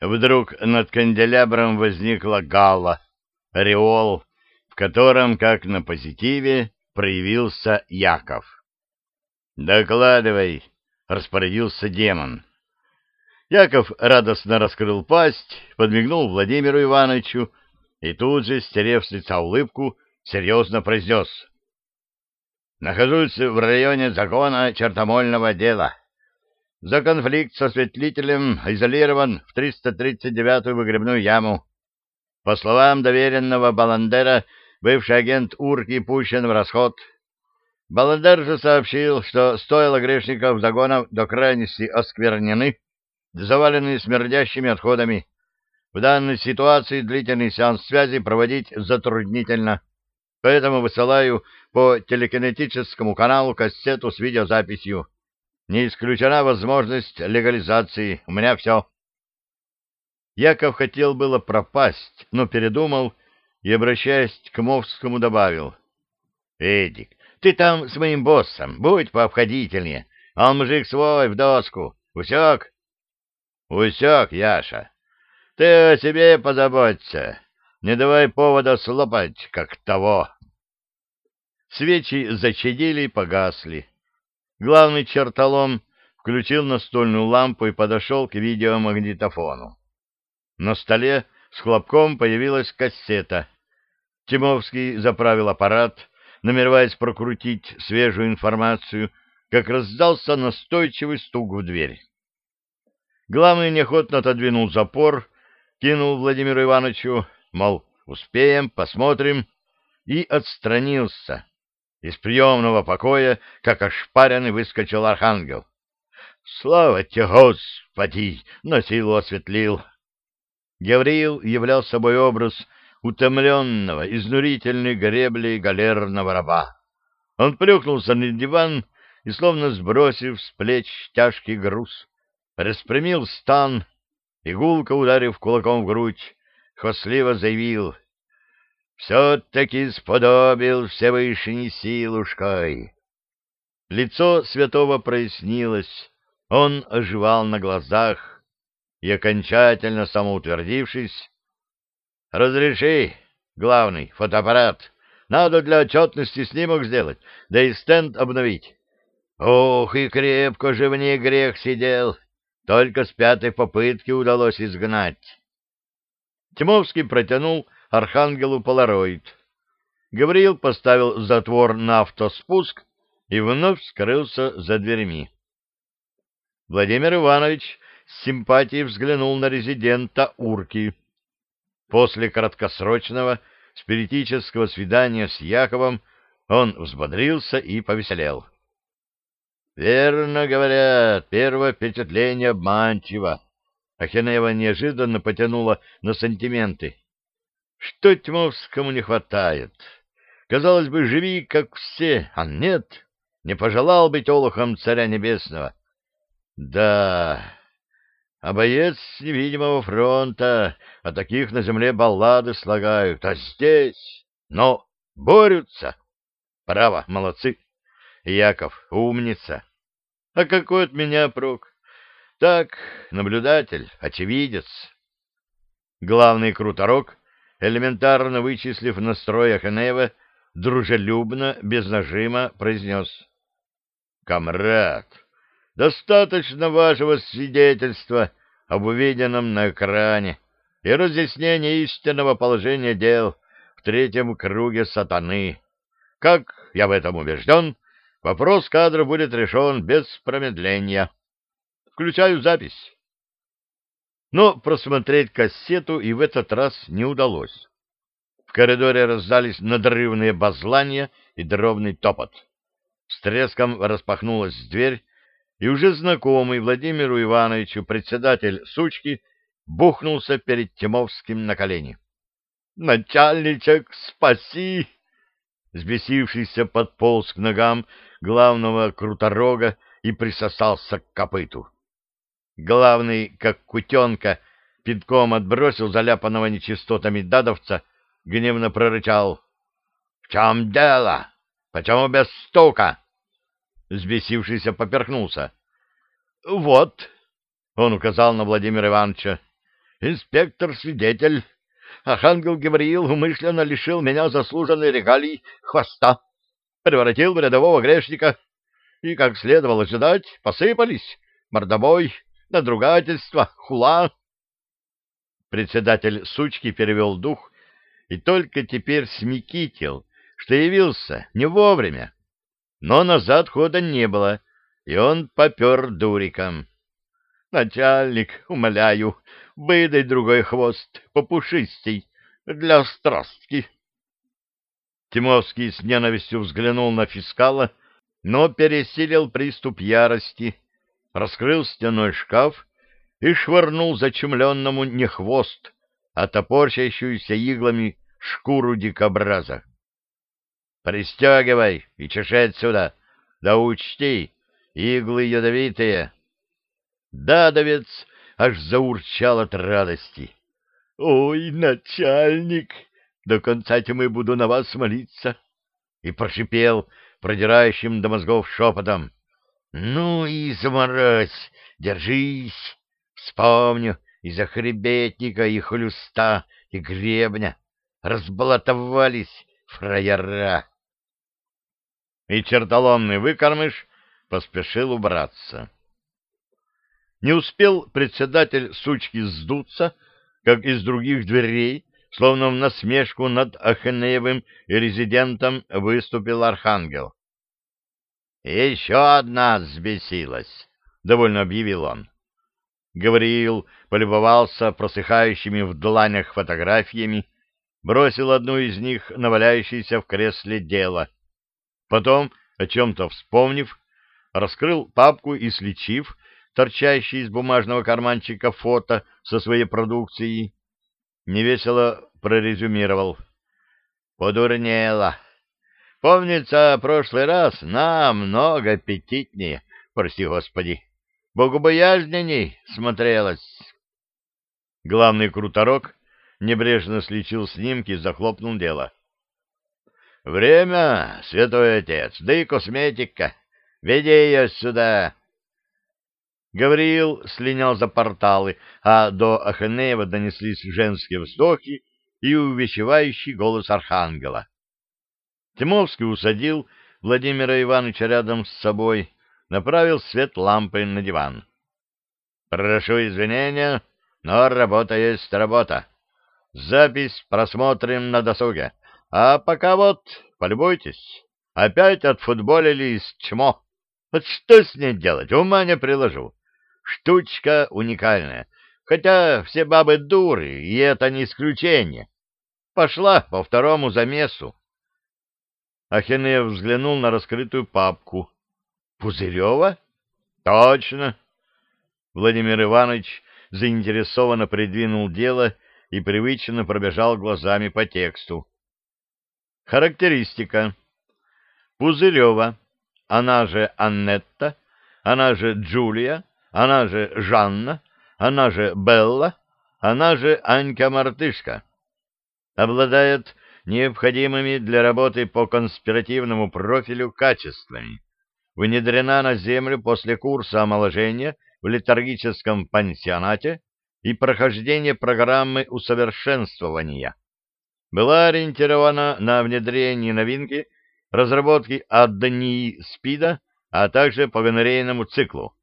Вдруг над канделябром возникла гала, ореол, в котором, как на позитиве, проявился Яков. «Докладывай», — распорядился демон. Яков радостно раскрыл пасть, подмигнул Владимиру Ивановичу и тут же, стерев с лица улыбку, серьезно произнес. «Нахожусь в районе закона чертомольного дела. За конфликт со светлителем изолирован в 339-ю выгребную яму. По словам доверенного Баландера, бывший агент Урки пущен в расход. Баландер же сообщил, что стоило грешников загонов до крайности осквернены, завалены смердящими отходами. В данной ситуации длительный сеанс связи проводить затруднительно, поэтому высылаю по телекинетическому каналу кассету с видеозаписью. Не исключена возможность легализации. У меня все. Яков хотел было пропасть, но передумал и, обращаясь к Мовскому, добавил. — Эдик, ты там с моим боссом, будь пообходительнее. Он мужик свой, в доску. Усек? — Усек, Яша. Ты о себе позаботься. Не давай повода слопать, как того. Свечи зачадили и погасли. Главный чертолом включил настольную лампу и подошел к видеомагнитофону. На столе с хлопком появилась кассета. Тимовский заправил аппарат, намереваясь прокрутить свежую информацию, как раздался настойчивый стук в дверь. Главный неохотно отодвинул запор, кинул Владимиру Ивановичу, мол, успеем, посмотрим, и отстранился. Из приемного покоя, как ошпаренный, выскочил архангел. «Слава тебе, Господи!» — на силу осветлил. Гавриил являл собой образ утомленного, изнурительной гребли галерного раба. Он плюхнулся на диван и, словно сбросив с плеч тяжкий груз, распрямил стан, игулка, ударив кулаком в грудь, хвастливо заявил — все-таки сподобил Всевышний силушкой. Лицо святого прояснилось, он оживал на глазах и, окончательно самоутвердившись, «Разреши, главный, фотоаппарат, надо для отчетности снимок сделать, да и стенд обновить». Ох, и крепко же в ней грех сидел, только с пятой попытки удалось изгнать. Тимовский протянул архангелу полароид. Гавриил поставил затвор на автоспуск и вновь скрылся за дверьми. Владимир Иванович с симпатией взглянул на резидента Урки. После краткосрочного спиритического свидания с Яковом он взбодрился и повеселел. «Верно говорят, первое впечатление обманчиво». Ахинеева неожиданно потянула на сантименты. Что Тьмовскому не хватает? Казалось бы, живи, как все, а нет, не пожелал быть олухом царя небесного. Да, а боец невидимого фронта, а таких на земле баллады слагают, а здесь, но борются. Право, молодцы. Яков, умница. А какой от меня прок? Так, наблюдатель, очевидец. Главный круторок элементарно вычислив настрой Аханеева, дружелюбно, без нажима произнес. «Камрад, достаточно вашего свидетельства об увиденном на экране и разъяснения истинного положения дел в третьем круге сатаны. Как я в этом убежден, вопрос кадра будет решен без промедления. Включаю запись» но просмотреть кассету и в этот раз не удалось. В коридоре раздались надрывные базлания и дробный топот. С треском распахнулась дверь, и уже знакомый Владимиру Ивановичу председатель сучки бухнулся перед Тимовским на колени. «Начальничек, спаси!» Сбесившийся подполз к ногам главного круторога и присосался к копыту. Главный, как кутенка, пинком отбросил заляпанного нечистотами дадовца, гневно прорычал. — В чем дело? Почему без стука? Сбесившийся поперхнулся. — Вот, — он указал на Владимира Ивановича, инспектор-свидетель. Архангел Гавриил умышленно лишил меня заслуженной регалий хвоста, превратил в рядового грешника, и, как следовало ожидать, посыпались мордобой, надругательство, хула. Председатель сучки перевел дух и только теперь смекитил, что явился не вовремя. Но назад хода не было, и он попер дуриком. Начальник, умоляю, выдай другой хвост, попушистей, для страстки. Тимовский с ненавистью взглянул на фискала, но пересилил приступ ярости, раскрыл стеной шкаф и швырнул зачумленному не хвост, а топорщащуюся иглами шкуру дикобраза. «Пристегивай и чеши отсюда! Да учти, иглы ядовитые!» Дадовец аж заурчал от радости. «Ой, начальник, до конца тьмы буду на вас молиться!» И прошипел продирающим до мозгов шепотом. «Ну и заморозь, держись! Вспомню из-за хребетника и хлюста и гребня разбалатовались фраера!» И чертоломный выкормыш поспешил убраться. Не успел председатель сучки сдуться, как из других дверей, словно в насмешку над Ахенеевым и резидентом, выступил архангел. «Еще одна взбесилась», — довольно объявил он. Гавриил полюбовался просыхающими в дланях фотографиями, бросил одну из них на валяющееся в кресле дело. Потом, о чем-то вспомнив, раскрыл папку и, слечив, торчащий из бумажного карманчика фото со своей продукцией, невесело прорезюмировал. Подурнело. Помнится, прошлый раз намного аппетитнее, прости господи, богобоязненней смотрелось. Главный круторок небрежно слечил снимки и захлопнул дело. «Время, святой отец, да и косметика. Веди ее сюда!» Гавриил слинял за порталы, а до Ахенеева донеслись женские вздохи и увещевающий голос архангела. Тимовский усадил Владимира Ивановича рядом с собой, направил свет лампы на диван. — Прошу извинения, но работа есть работа. Запись просмотрим на досуге. А пока вот, полюбуйтесь, опять отфутболили из чмо. Вот что с ней делать, ума не приложу. Штучка уникальная, хотя все бабы дуры, и это не исключение. Пошла по второму замесу. Ахенеев взглянул на раскрытую папку. Пузырева? Точно. Владимир Иванович заинтересованно придвинул дело и привычно пробежал глазами по тексту. Характеристика. Пузырева, она же Аннетта, она же Джулия, она же Жанна, она же Белла, она же Анька-мартышка. Обладает необходимыми для работы по конспиративному профилю качествами. Внедрена на Землю после курса омоложения в летаргическом пансионате и прохождения программы усовершенствования. Была ориентирована на внедрение новинки разработки аддонии СПИДа, а также по гонорейному циклу.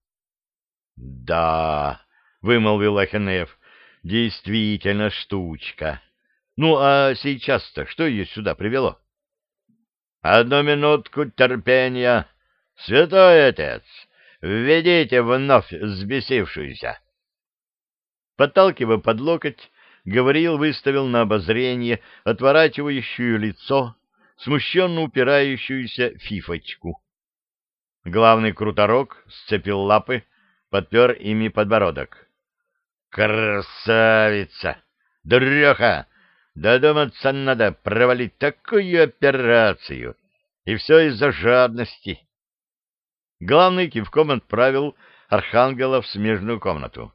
— Да, — вымолвил Ахенеев, — действительно штучка. Ну, а сейчас-то что ее сюда привело? — Одну минутку терпения. Святой отец, введите вновь взбесившуюся. Подталкивая под локоть, Гавриил выставил на обозрение отворачивающую лицо, смущенно упирающуюся фифочку. Главный круторок сцепил лапы, подпер ими подбородок. «Красавица! Дуреха! Додуматься надо провалить такую операцию! И все из-за жадности!» Главный кивком отправил Архангела в смежную комнату.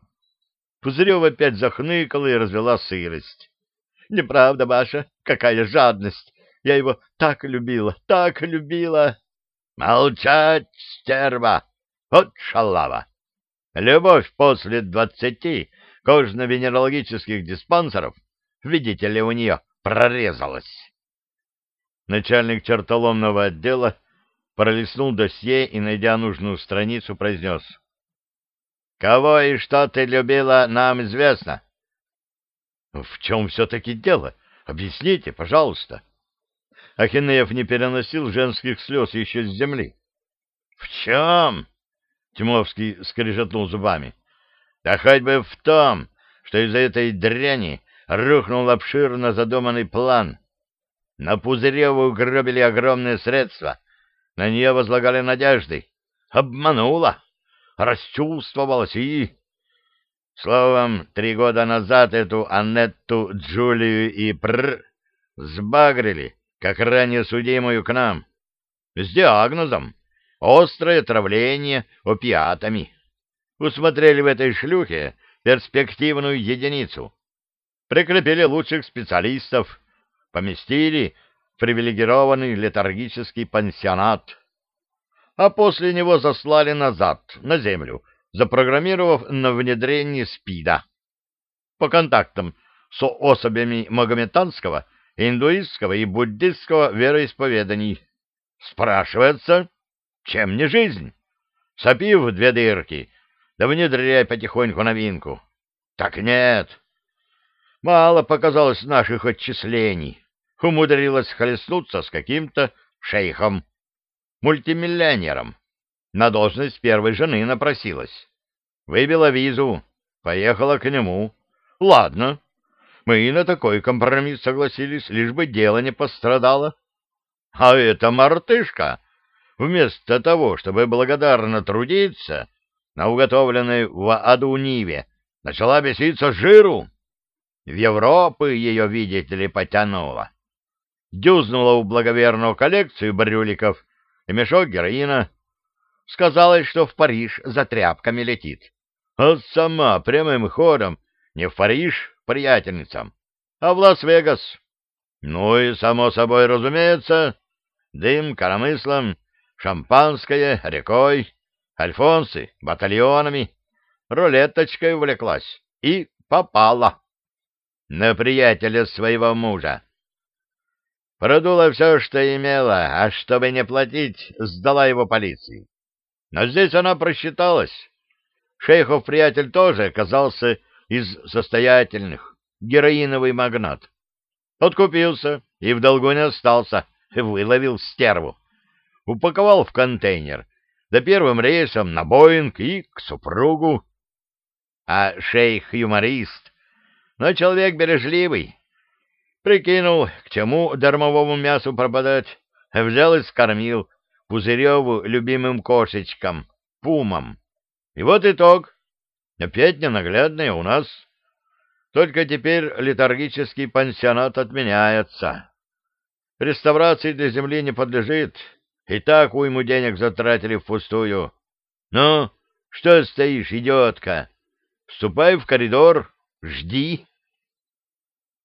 Пузырев опять захныкала и развела сырость. — Неправда, Маша, какая жадность! Я его так любила, так любила! — Молчать, стерва! Вот шалава! Любовь после двадцати кожно-венерологических диспансеров, видите ли, у нее прорезалась. Начальник чертоломного отдела пролистнул досье и, найдя нужную страницу, произнес. «Кого и что ты любила, нам известно». «В чем все-таки дело? Объясните, пожалуйста». Ахинеев не переносил женских слез еще с земли. «В чем?» — Тимовский скрежетнул зубами. «Да хоть бы в том, что из-за этой дряни рухнул обширно задуманный план. На Пузыреву грабили огромные средства, на нее возлагали надежды. Обманула, расчувствовалась и... Словом, три года назад эту Аннетту, Джулию и Пр сбагрили, как ранее судимую к нам, с диагнозом острое травление опиатами. Усмотрели в этой шлюхе перспективную единицу. Прикрепили лучших специалистов, поместили привилегированный летаргический пансионат, а после него заслали назад, на землю, запрограммировав на внедрение СПИДа. По контактам с особями магометанского, индуистского и буддистского вероисповеданий. Спрашивается, чем не жизнь? Сопи в две дырки, да внедряй потихоньку новинку. Так нет. Мало показалось наших отчислений умудрилась хлестнуться с каким-то шейхом, мультимиллионером. На должность первой жены напросилась. Выбила визу, поехала к нему. Ладно, мы и на такой компромисс согласились, лишь бы дело не пострадало. А эта мартышка, вместо того, чтобы благодарно трудиться на уготовленной в аду Ниве, начала беситься жиру. В Европу ее, видите ли, потянула дюзнула у благоверного коллекцию брюликов и мешок героина. Сказала, что в Париж за тряпками летит. А сама прямым ходом не в Париж приятельницам, а в Лас-Вегас. Ну и, само собой разумеется, дым коромыслом, шампанское рекой, альфонсы батальонами, рулеточкой увлеклась и попала на приятеля своего мужа. Продула все, что имела, а чтобы не платить, сдала его полиции. Но здесь она просчиталась. Шейхов приятель тоже оказался из состоятельных, героиновый магнат. Откупился и в долгу не остался, выловил стерву. Упаковал в контейнер, да первым рейсом на Боинг и к супругу. А шейх-юморист, но человек бережливый, Прикинул, к чему дармовому мясу пропадать, взял и скормил Пузыреву любимым кошечкам, пумам. И вот итог. Опять ненаглядное у нас. Только теперь летаргический пансионат отменяется. Реставрации для земли не подлежит. И так уйму денег затратили впустую. Ну, что стоишь, идиотка? Вступай в коридор, жди.